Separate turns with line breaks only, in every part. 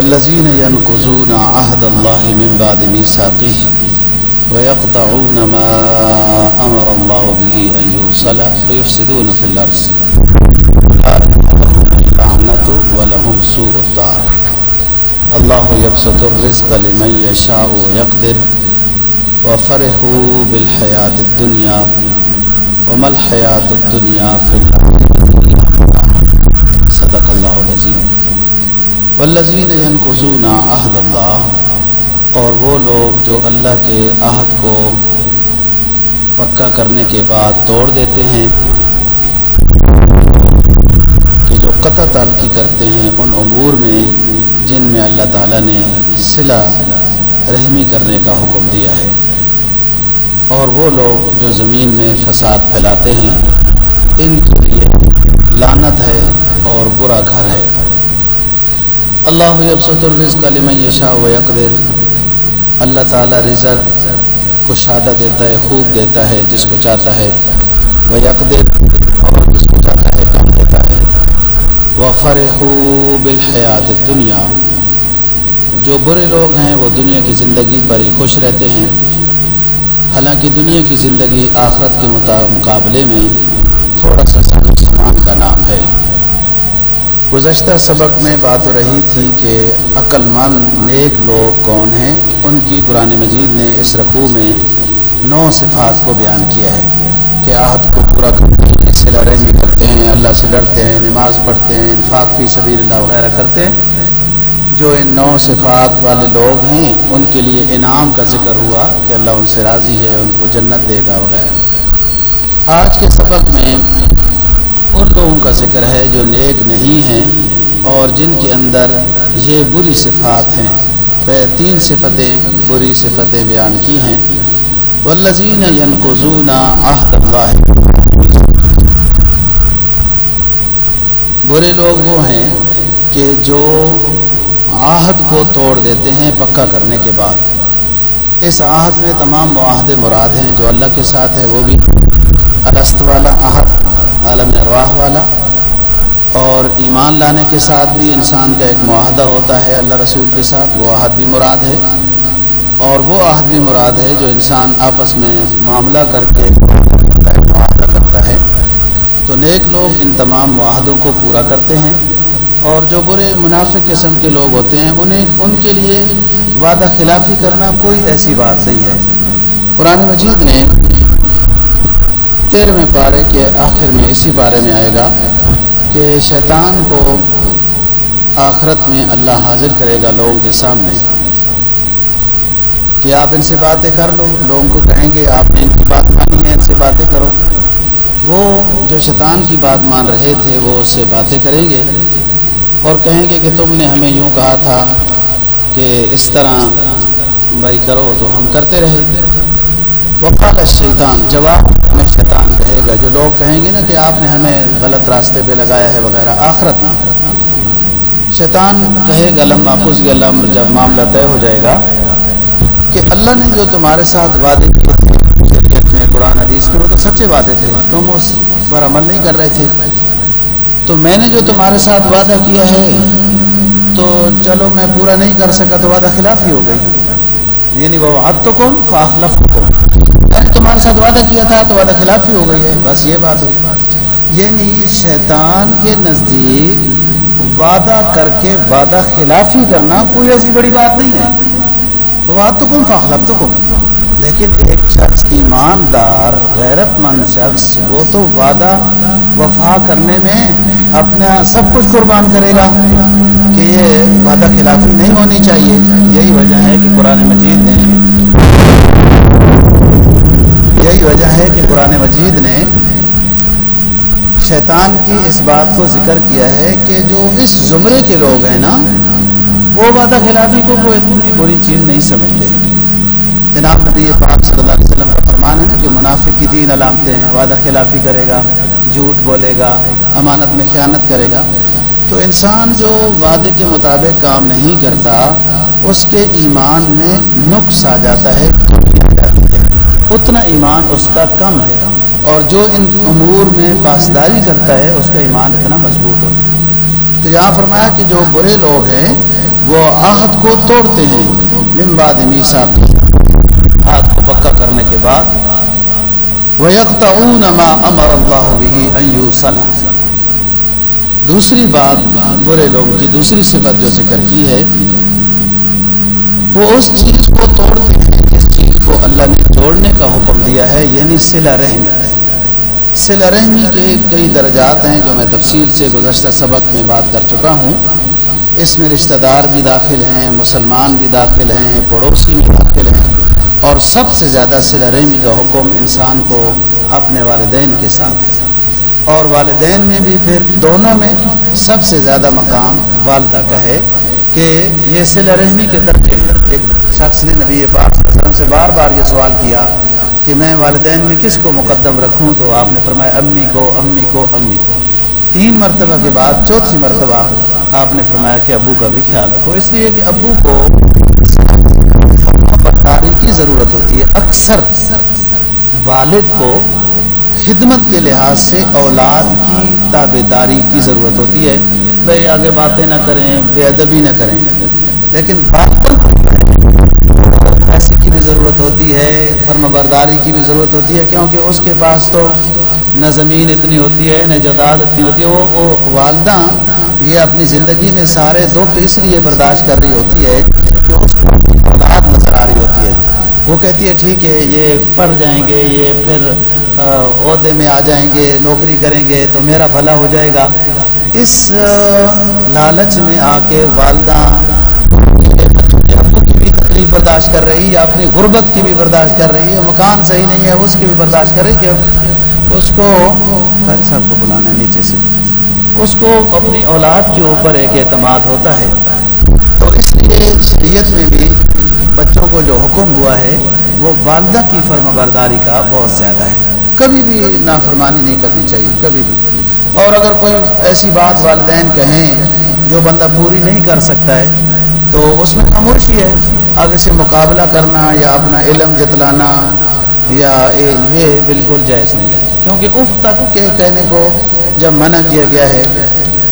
والذين ينقضون عهد الله من بعد ميثاقه ويقطعون ما أمر الله به أن يوصل ويفسدون في الأرض أولئك لهم اللعنة ولهم سوء الدار. الله يبسط الرزق لمن يشاء ويقدر وفرحوا بالحياة الدنيا وما الحیات الدنیا فی صدق اللہ العظیم. والذین ينقضون عہد اللہ اور وہ لوگ جو اللہ کے عہد کو پکا کرنے کے بعد توڑ دیتے ہیں، کہ جو قطع تعلقی کرتے ہیں ان امور میں جن میں اللہ تعالیٰ نے صلہ رحمی کرنے کا حکم دیا ہے۔ اور وہ لوگ جو زمین میں فساد پھیلاتے ہیں، ان کے لیے لانت ہے اور برا گھر ہے۔ اللہ یبسط الرزق لمن یشاء و یقدر۔ اللہ تعالیٰ رزق کو شادہ دیتا ہے، خوب دیتا ہے، جس کو چاہتا ہے۔ وہ یقدر اور جس کو چاہتا ہے، کم دیتا ہے۔ وہ فرح بالحیات دنیا جو برے لوگ ہیں، وہ دنیا کی زندگی پر ہی خوش رہتے ہیں۔ حالانکہ دنیا کی زندگی آخرت کے مقابلے میں تھوڑا سا سامان کا نام ہے۔ گزشتہ سبق میں بات ہو رہی تھی کہ عقل مند نیک لوگ کون ہیں؟ ان کی قرآن مجید نے اس رقوع میں نو صفات کو بیان کیا ہے کہ عہد کو پورا کرتے ہیں، اس سے بھی کرتے ہیں، اللہ سے ڈرتے ہیں، نماز پڑھتے ہیں، انفاق فی سبیل اللہ وغیرہ کرتے ہیں۔ جو ان نو صفات والے لوگ ہیں، ان کے لیے انعام کا ذکر ہوا کہ اللہ ان سے راضی ہے، ان کو جنت دے گا وغیرہ۔ آج کے سبق میں ان لوگوں کا ذکر ہے جو نیک نہیں ہیں اور جن کے اندر یہ بری صفات ہیں۔ تین صفتیں بری صفتیں بیان کی ہیں۔ والذین ینقضون عہد اللہ برے لوگ وہ ہیں کہ جو آہد کو توڑ دیتے ہیں پکا کرنے کے بعد۔ اس آہد میں تمام معاہدے مراد ہیں جو اللہ کے ساتھ ہے، وہ بھی الست والا آہد عالم ارواح والا۔ اور ایمان لانے کے ساتھ بھی انسان کا ایک معاہدہ ہوتا ہے اللہ رسول کے ساتھ، وہ عہد بھی مراد ہے۔ اور وہ عہد بھی مراد ہے جو انسان آپس میں معاملہ کر کے معاہدہ کرتا ہے۔ تو نیک لوگ ان تمام معاہدوں کو پورا کرتے ہیں۔ اور جو برے منافق قسم کے لوگ ہوتے ہیں، انہیں، ان کے لیے وعدہ خلافی کرنا کوئی ایسی بات نہیں ہے۔ قرآن مجید نے تیرہویں پارے کے آخر میں اسی بارے میں آئے گا کہ شیطان کو آخرت میں اللہ حاضر کرے گا لوگوں کے سامنے۔ کہ آپ ان سے باتیں کر لو، لوگوں کو کہیں گے، آپ نے ان کی بات مانی ہے، ان سے باتیں کرو۔ وہ جو شیطان کی بات مان رہے تھے، وہ اس سے باتیں کریں گے اور کہیں گے کہ تم نے ہمیں یوں کہا تھا کہ اس طرح بھائی کرو تو ہم کرتے رہے۔ وقال شیطان جواب میں شیطان کہے گا۔ جو لوگ کہیں گے نا کہ آپ نے ہمیں غلط راستے پہ لگایا ہے وغیرہ، آخرت میں۔ شیطان کہے گا لمبا پس گیا جب معاملہ طے ہو جائے گا کہ اللہ نے جو تمہارے ساتھ وعدے کیے تھے، شریعت میں، قرآن، حدیث میں وہ تو سچے وعدے تھے۔ تم اس پر عمل نہیں کر رہے تھے۔ تو میں نے جو تمہارے ساتھ وعدہ کیا ہے، تو چلو میں پورا نہیں کر سکا تو وعدہ خلاف ہی ہو گئی۔ یعنی وہ اب تو کون فاخلف کو ساتھ وعدہ کیا تھا تو وعدہ خلاف ہی ہو گئی ہے۔ بس یہ بات ہوئی۔ یعنی شیطان کے نزدیک وعدہ کر کے وعدہ خلافی کرنا کوئی ایسی بڑی بات نہیں ہے۔ وہ تو کون فاخلف تو کون لیکن ایک شخص، ایماندار، غیرت مند شخص، وہ تو وعدہ وفا کرنے میں اپنا سب کچھ قربان کرے گا کہ یہ وعدہ خلافی نہیں ہونی چاہیے۔ یہی وجہ ہے کہ قرآن مجید نے یہی وجہ ہے کہ قرآن مجید نے شیطان کی اس بات کو ذکر کیا ہے کہ جو اس زمرے کے لوگ ہیں نا، وہ وعدہ خلافی کو وہ اتنی بری چیز نہیں سمجھتے۔ جناب نبی پاک صلی اللہ علیہ وسلم کا فرمان ہے نا کہ منافق کی تین علامتیں ہیں، وعدہ خلافی کرے گا، جھوٹ بولے گا، امانت میں خیانت کرے گا۔ تو انسان جو وعدے کے مطابق کام نہیں کرتا، اس کے ایمان میں نقص آ جاتا ہے ہے۔ اتنا ایمان اس کا کم ہے۔ اور جو ان امور میں پاسداری کرتا ہے، اس کا ایمان اتنا مضبوط ہوتا ہے۔ تو یہاں فرمایا کہ جو برے لوگ ہیں، وہ آہد کو توڑتے ہیں۔ ممباد میسا ہاتھ کو پکا کرنے کے بعد۔ وہ ما امر اللہ صلاح دوسری بات برے لوگوں کی، دوسری صفت جو ذکر کی ہے، وہ اس چیز کو توڑتے کو اللہ نے جوڑنے کا حکم دیا ہے یعنی سلا رحمی سلا رحمی کے کئی درجات ہیں جو میں تفصیل سے گزشتہ سبق میں بات کر چکا ہوں۔ اس میں رشتہ دار بھی داخل ہیں، مسلمان بھی داخل ہیں، پڑوسی بھی داخل ہیں۔ اور سب سے زیادہ سلا رحمی کا حکم انسان کو اپنے والدین کے ساتھ ہے۔ اور والدین میں بھی پھر دونوں میں سب سے زیادہ مقام والدہ کا ہے کہ یہ سلا رحمی کے درجے ایک شخص نے نبی پاک وسلم سے بار بار یہ سوال کیا کہ میں والدین میں کس کو مقدم رکھوں تو آپ نے فرمایا، امی کو امی کو امی کو۔ تین مرتبہ کے بعد چوتھی مرتبہ آپ نے فرمایا کہ ابو کا بھی خیال رکھو۔ اس لیے کہ ابو کو برداری کی ضرورت ہوتی ہے۔ اکثر والد کو خدمت کے لحاظ سے اولاد کی تابے داری کی ضرورت ہوتی ہے۔ بھائی آگے باتیں نہ کریں، بے ادبی نہ کریں۔ لیکن پیسے کی بھی ضرورت ہوتی ہے فرم برداری کی بھی ضرورت ہوتی ہے، کیونکہ اس کے پاس تو نہ زمین اتنی ہوتی ہے، نہ جداد اتنی ہوتی ہے، وہ وہ والدہ یہ اپنی زندگی میں سارے دکھ اس لیے برداشت کر رہی ہوتی ہے کہ اس کو اولاد نظر آ رہی ہوتی ہے۔ وہ کہتی ہے، ٹھیک ہے، یہ پڑھ جائیں گے، یہ پھر عہدے میں آ جائیں گے، نوکری کریں گے، تو میرا بھلا ہو جائے گا۔ اس لالچ میں آ کے والدہ برداشت کر رہی ہے اپنی غربت کی بھی برداشت کر رہی ہے، مکان صحیح نہیں ہے، اس کی بھی برداشت کر رہی کہ اس کو خیر صاحب کو بلانا ہے نیچے سے۔ اس کو اپنی اولاد کے اوپر ایک اعتماد ہوتا ہے۔ تو اس لیے شریعت میں بھی بچوں کو جو حکم ہوا ہے، وہ والدہ کی فرم برداری کا بہت زیادہ ہے۔ کبھی بھی نافرمانی نہیں کرنی چاہیے، کبھی بھی۔ اور اگر کوئی ایسی بات والدین کہیں جو بندہ پوری نہیں کر سکتا ہے، تو اس میں خاموشی ہے۔ آگے سے مقابلہ کرنا یا اپنا علم جتلانا، یا یہ بالکل جائز نہیں ہے۔ کیونکہ اف تک کے کہنے کو جب منع کیا گیا ہے،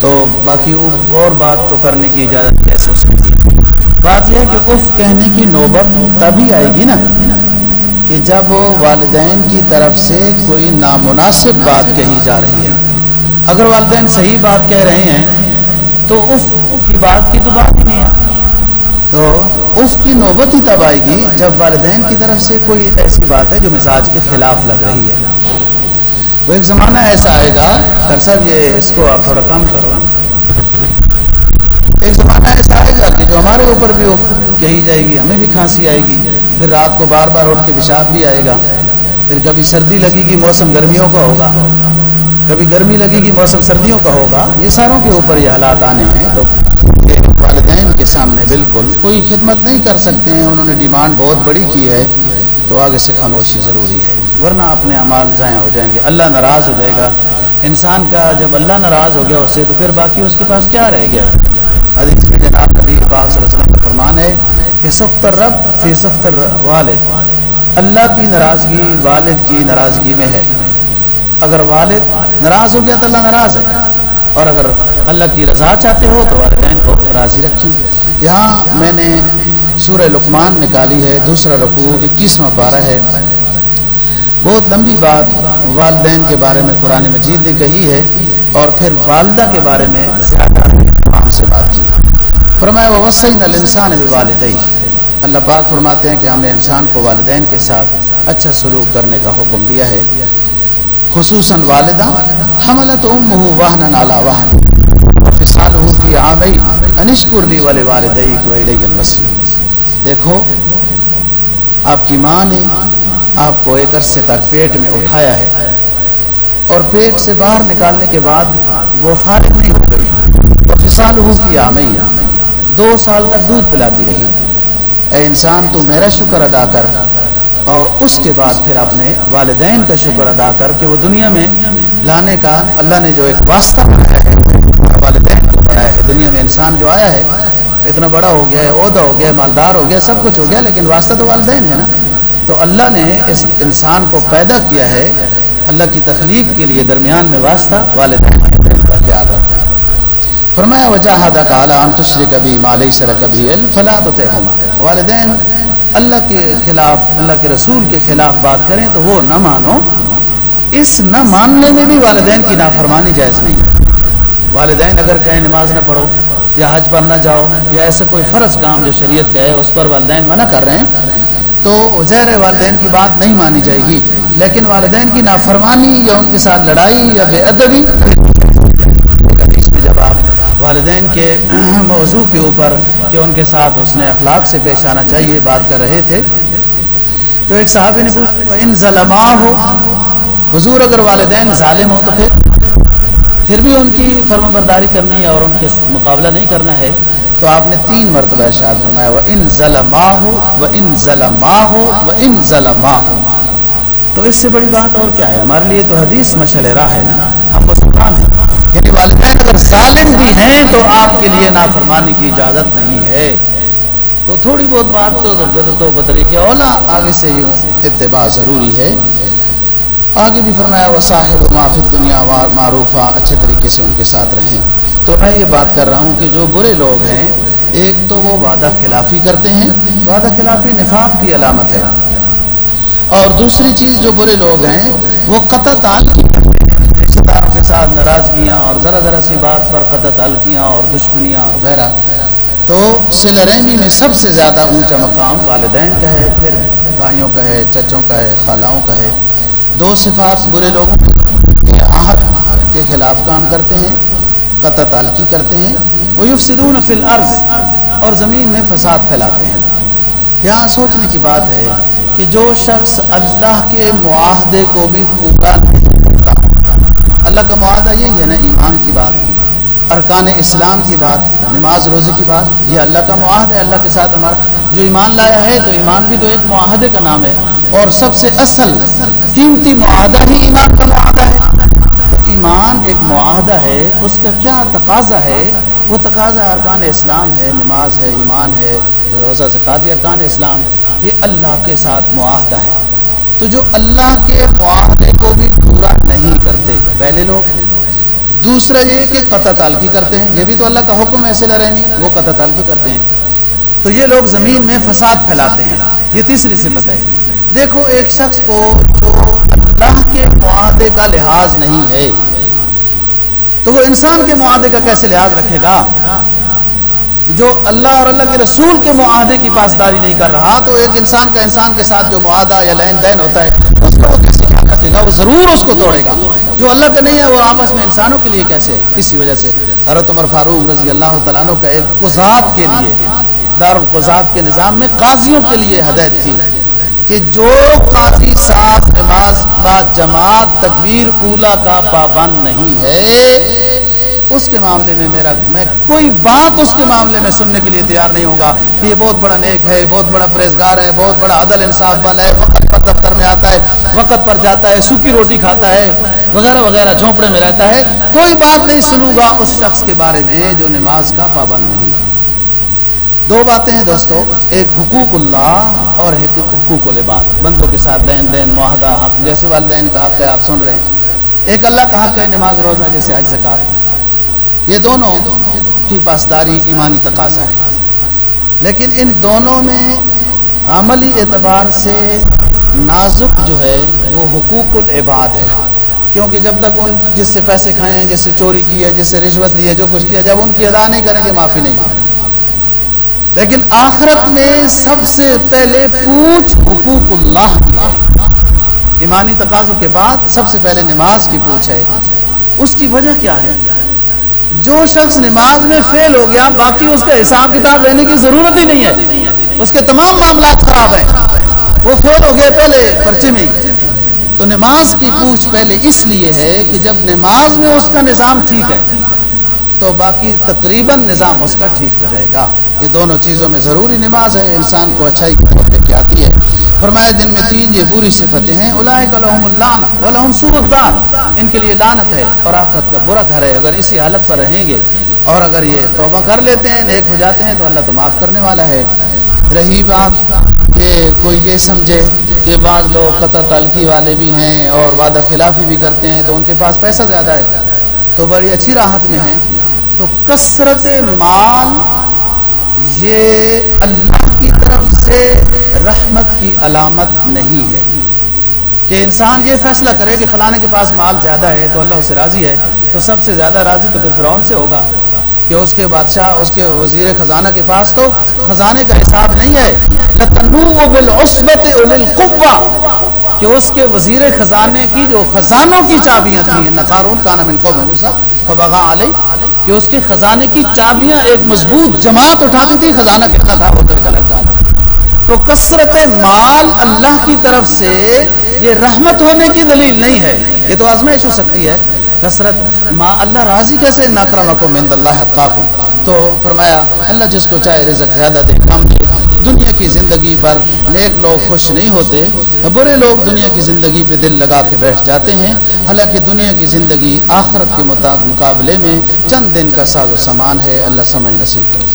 تو باقی اور بات تو کرنے کی اجازت کیسے ہو سکتی ہے؟ بات یہ ہے کہ اف کہنے کی نوبت تبھی آئے گی نا، کہ جب والدین کی طرف سے کوئی نامناسب بات کہی جا رہی ہے۔ اگر والدین صحیح بات کہہ رہے ہیں، تو اس کی بات کی تو بات ہی نہیں ہے۔ تو اس کی نوبت ہی تب آئے گی جب والدین کی طرف سے کوئی ایسی بات ہے جو مزاج کے خلاف لگ رہی ہے۔ وہ ایک زمانہ ایسا آئے گا سر صاحب، یہ اس کو آپ تھوڑا کم کرو۔ ایک زمانہ ایسا آئے گا کہ جو ہمارے اوپر بھی کہی جائے گی، ہمیں بھی کھانسی آئے گی۔ پھر رات کو بار بار اٹھ کے پیشاب بھی آئے گا۔ پھر کبھی سردی لگے گی، موسم گرمیوں کا ہوگا۔ کبھی گرمی لگے گی، موسم سردیوں کا ہوگا۔ یہ ساروں کے اوپر یہ حالات آنے ہیں۔ تو والدین کے سامنے بالکل کوئی خدمت نہیں کر سکتے ہیں، انہوں نے ڈیمانڈ بہت بڑی کی ہے، تو آگے سے خاموشی ضروری ہے۔ ورنہ اپنے اعمال ضائع ہو جائیں گے، اللہ ناراض ہو جائے گا۔ انسان کا جب اللہ ناراض ہو گیا اس سے تو پھر باقی اس کے پاس کیا رہ گیا؟ حدیث میں جناب نبی پاک صلی اللہ علیہ وسلم کا فرمان ہے کہ سخت رب فی سخت والد اللہ کی ناراضگی والد کی ناراضگی میں ہے۔ اگر والد ناراض ہو گیا تو اللہ ناراض ہے۔ اور اگر اللہ کی رضا چاہتے ہو تو والدین کو راضی رکھیں۔ یہاں میں نے سورہ لقمان نکالی ہے، دوسرا رقوع اکیسواں پارہ ہے۔ بہت لمبی بات والدین کے بارے میں قرآن مجید نے کہی ہے اور پھر والدہ کے بارے میں زیادہ سے بات کی۔ فرمایا وہ وسعین الانسان والدئی اللہ پاک فرماتے ہیں کہ ہم نے انسان کو والدین کے ساتھ اچھا سلوک کرنے کا حکم دیا ہے۔ خصوصاً والدہ، حملت امہ وہن نالا وہن فصال فی آبئی انشکر لی والے والدئی کی ویلے المسیح دیکھو، آپ کی ماں نے آپ کو ایک عرصے تک پیٹ میں اٹھایا ہے اور پیٹ سے باہر نکالنے کے بعد وہ فارغ نہیں ہو گئی۔ فصال ہو فی آمئی دو سال تک دودھ پلاتی رہی۔ اے انسان، تو میرا شکر ادا کر۔ اور اس کے بعد پھر اپنے والدین کا شکر ادا کر کے وہ دنیا میں لانے کا اللہ نے جو ایک واسطہ بنایا ہے والدین کو بنایا ہے۔ دنیا میں انسان جو آیا ہے، اتنا بڑا ہو گیا ہے، عہدہ ہو گیا مالدار ہو گیا سب کچھ ہو گیا لیکن واسطہ تو والدین ہے نا۔ تو اللہ نے اس انسان کو پیدا کیا ہے، اللہ کی تخلیق کے لیے درمیان میں واسطہ والدین کا خیال رکھیں فرمایا وجہ کا اعلیٰ تشری کبھی مالی سر کبھی الفلا تو طے والدین اللہ کے خلاف، اللہ کے رسول کے خلاف بات کریں تو وہ نہ مانو۔ اس نہ ماننے میں بھی والدین کی نافرمانی جائز نہیں۔ ہے والدین اگر کہیں نماز نہ پڑھو یا حج پر نہ جاؤ یا ایسا کوئی فرض کام جو شریعت کا ہے، اس پر والدین منع کر رہے ہیں، تو زہر والدین کی بات نہیں مانی جائے گی۔ لیکن والدین کی نافرمانی یا ان کے ساتھ لڑائی یا بے ادبی والدین کے موضوع کے اوپر کہ ان کے ساتھ اس نے اخلاق سے پیش آنا چاہیے بات کر رہے تھے۔ تو ایک صحابی نے پوچھا ان ظلما ہو حضور اگر والدین ظالم ہو تو پھر؟ پھر بھی ان کی فرم برداری کرنی ہے اور ان کے مقابلہ نہیں کرنا ہے۔ تو آپ نے تین مرتبہ ارشاد فرمایا وہ ان ظلما ہو وہ ان ظلما ہو وہ ان ظلما ہو تو اس سے بڑی بات اور کیا ہے؟ ہمارے لیے تو حدیث مشل راہ ہے نا۔ ہم مسلمان ہیں۔ یعنی والدین اگر ظالم بھی ہیں تو آپ کے لیے نافرمانی کی اجازت نہیں ہے۔ تو تھوڑی بہت بات تو تو بدری کے اولا آگے سے یوں اتباع ضروری ہے۔ آگے بھی فرمایا وہ صاحب معافی دنیا معروفہ اچھے طریقے سے ان کے ساتھ رہیں۔ تو میں یہ بات کر رہا ہوں کہ جو برے لوگ ہیں، ایک تو وہ وعدہ خلافی کرتے ہیں۔ وعدہ خلافی نفاق کی علامت ہے۔ اور دوسری چیز جو برے لوگ ہیں، وہ قطع تعلق ساتھ ناراضگیاں اور ذرا ذرا سی بات پر قطع تعلقیاں اور دشمنیاں وغیرہ تو سل رحمی میں سب سے زیادہ اونچا مقام والدین کا ہے، پھر بھائیوں کا ہے، چچوں کا ہے، خالاؤں کا ہے۔ دو صفات برے لوگوں کے آہت کے خلاف کام کرتے ہیں، قطع تعلقی کرتے ہیں۔ وہ یفسدون فی الارض اور زمین میں فساد پھیلاتے ہیں۔ یہاں سوچنے کی بات ہے کہ جو شخص اللہ کے معاہدے کو بھی پورا نہیں اللہ کا معاہدہ یہی ہے نا ایمان کی بات، ارکان اسلام کی بات، نماز روزے کی بات، یہ اللہ کا معاہدہ ہے، اللہ کے ساتھ ہمارا جو ایمان لایا ہے تو ایمان بھی تو ایک معاہدے کا نام ہے۔ اور سب سے اصل قیمتی معاہدہ ہی ایمان کا معاہدہ ہے۔ ایمان ایک معاہدہ ہے، اس کا کیا تقاضا ہے؟ وہ تقاضا ارکان اسلام ہے، نماز ہے، ایمان ہے، روزہ زکاتی ارکان اسلام، یہ اللہ کے ساتھ معاہدہ ہے۔ تو جو اللہ کے معاہدے کو بھی پورا نہیں کرتے۔ پہلے لوگ۔ دوسرا یہ کہ قطع تعلقی کرتے ہیں۔ یہ بھی تو اللہ کا حکم ایسے رہنی وہ قطع تعلقی کرتے ہیں۔ تو یہ لوگ زمین میں فساد پھیلاتے ہیں۔ یہ تیسری صفت ہے۔ دیکھو، ایک شخص کو جو اللہ کے معاہدے کا لحاظ نہیں ہے، تو وہ انسان کے معاہدے کا کیسے لحاظ رکھے گا؟ جو اللہ اور اللہ کے رسول کے معاہدے کی پاسداری نہیں کر رہا، تو ایک انسان کا انسان کے ساتھ جو معاہدہ یا لین دین ہوتا ہے، اس کو وہ کیسے رکھے گا وہ ضرور اس کو توڑے گا۔ جو اللہ کا نہیں ہے، وہ آپس میں انسانوں کے لیے کیسے اسی وجہ سے حضرت عمر فاروق رضی اللہ تعالیٰ عنہ کا ایک قزات کے لیے دار القزات کے نظام میں قاضیوں کے لیے ہدایت تھی کہ جو قاضی صاحب نماز با جماعت تکبیر اولا کا پابند نہیں ہے اس کے معاملے میں میرا میں کوئی بات اس کے معاملے میں سننے کے لیے تیار نہیں ہوگا۔ کہ یہ بہت بڑا نیک ہے بہت بڑا پریزگار ہے، بہت بڑا عدل انصاف والا ہے۔ وقت پر دفتر میں آتا ہے، وقت پر جاتا ہے، سوکھی روٹی کھاتا ہے، وغیرہ وغیرہ جھونپڑے میں رہتا ہے۔ کوئی بات نہیں سنوں گا اس شخص کے بارے میں جو نماز کا پابند نہیں۔ دو باتیں ہیں دوستو، ایک حقوق اللہ اور ایک حقوق العباد۔ بندوں کے ساتھ لین دین، معاہدہ، حق، جیسے والدین کا حق ہے، آپ سن رہے ہیں۔ ایک اللہ کا حق ہے، نماز روزہ جیسے آج زکات۔ یہ دونوں کی پاسداری ایمانی تقاضا ہے۔ لیکن ان دونوں میں عملی اعتبار سے نازک جو ہے وہ حقوق العباد ہے۔ کیونکہ جب تک ان جس سے پیسے کھائے ہیں، جس سے چوری کی ہے، جس سے رشوت دی ہے، جو کچھ کیا جب ان کی ادا نہیں کریں گے، معافی نہیں۔ ہوگی لیکن آخرت میں سب سے پہلے پوچھ حقوق اللہ۔ کی ہے ایمانی تقاضوں کے بعد سب سے پہلے نماز کی پوچھ ہے۔ اس کی وجہ کیا ہے؟ جو شخص نماز میں فیل ہو گیا، باقی اس کا حساب کتاب لینے کی ضرورت ہی نہیں ہے۔ اس کے تمام معاملات خراب ہیں۔ وہ فیل ہو گیا پہلے پرچے میں۔ تو نماز کی پوچھ پہلے اس لیے ہے کہ جب نماز میں اس کا نظام ٹھیک ہے، تو باقی تقریباً نظام اس کا ٹھیک ہو جائے گا۔ یہ دونوں چیزوں میں ضروری نماز ہے۔ انسان کو اچھائی کی طرف لے کے آتی ہے۔ فرمایا جن میں تین یہ بری صفتیں ہیں الحم سورت دار ان کے لیے لانت ہے اور آخرت کا برا گھر ہے۔ اگر اسی حالت پر رہیں گے اور اگر یہ توبہ کر لیتے ہیں، نیک ہو جاتے ہیں، تو اللہ تو معاف کرنے والا ہے۔ رہی بات کہ کہ کوئی یہ سمجھے کہ بعض لوگ قطع تلقی والے بھی ہیں اور وعدہ خلافی بھی کرتے ہیں، تو ان کے پاس پیسہ زیادہ ہے۔ تو بڑی اچھی راحت میں ہیں۔ تو کثرت مال یہ اللہ کی طرف سے رحمت کی علامت نہیں ہے کہ انسان یہ فیصلہ کرے کہ فلانے کے پاس مال زیادہ ہے تو اللہ اسے راضی ہے، تو سب سے زیادہ راضی تو پھر فرعون سے ہوگا کہ اس کے بادشاہ، اس کے وزیر خزانہ کے پاس تو خزانے کا حساب نہیں ہے۔ کہ اس کے وزیر خزانے کی جو خزانوں کی چابیاں تھیں نقارون کا نام ان کو بغا علی کہ اس کے خزانے کی چابیاں ایک مضبوط جماعت اٹھاتی تھی، خزانہ کتنا تھا؟ وہ تو ایک الگ بات تو کثرت مال اللہ کی طرف سے یہ رحمت ہونے کی دلیل نہیں ہے۔ یہ تو آزمائش ہو سکتی ہے۔ کثرت ما اللہ راضی کیسے؟ ناکرمکم مند اللہ حقاق تو فرمایا، اللہ جس کو چاہے رزق زیادہ دے کم دے۔ دنیا کی زندگی پر نیک لوگ خوش نہیں ہوتے، برے لوگ دنیا کی زندگی پہ دل لگا کے بیٹھ جاتے ہیں۔ حالانکہ دنیا کی زندگی آخرت کے مقابلے میں چند دن کا ساز و سامان ہے۔ اللہ سمجھ نصیب کرے۔